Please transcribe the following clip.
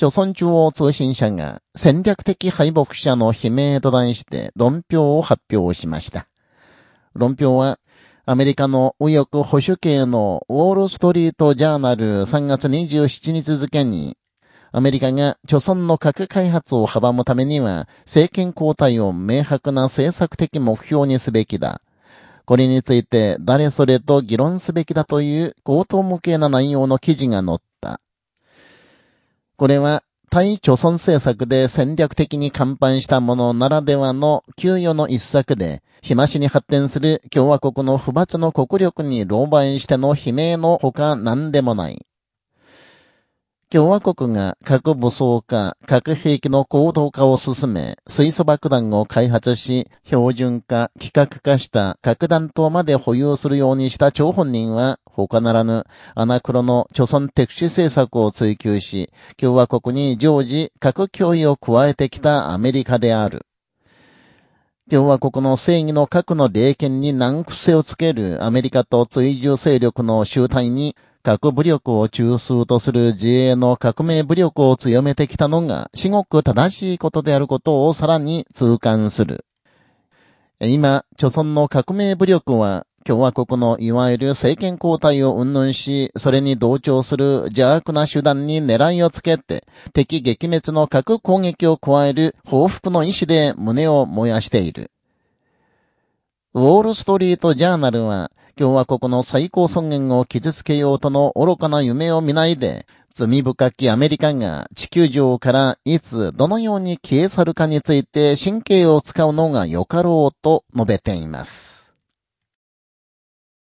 朝鮮中央通信社が戦略的敗北者の悲鳴と題して論評を発表しました。論評は、アメリカの右翼保守系のウォールストリートジャーナル3月27日付に、アメリカが朝鮮の核開発を阻むためには、政権交代を明白な政策的目標にすべきだ。これについて誰それと議論すべきだという高等無形な内容の記事が載った。これは、対貯村政策で戦略的に乾板したものならではの給与の一作で、日増しに発展する共和国の不罰の国力に狼狽しての悲鳴のほか何でもない。共和国が核武装化、核兵器の行動化を進め、水素爆弾を開発し、標準化、規格化した核弾頭まで保有するようにした張本人は、他ならぬ、アナクロの貯村敵視政策を追求し、共和国に常時核脅威を加えてきたアメリカである。共和国の正義の核の霊権に難癖をつけるアメリカと追従勢力の集体に核武力を中枢とする自衛の革命武力を強めてきたのが至極正しいことであることをさらに痛感する。今、著存の革命武力は共和国のいわゆる政権交代を云々し、それに同調する邪悪な手段に狙いをつけて、敵撃滅の核攻撃を加える報復の意志で胸を燃やしている。ウォールストリートジャーナルは、共和国の最高尊厳を傷つけようとの愚かな夢を見ないで、罪深きアメリカが地球上からいつどのように消え去るかについて神経を使うのがよかろうと述べています。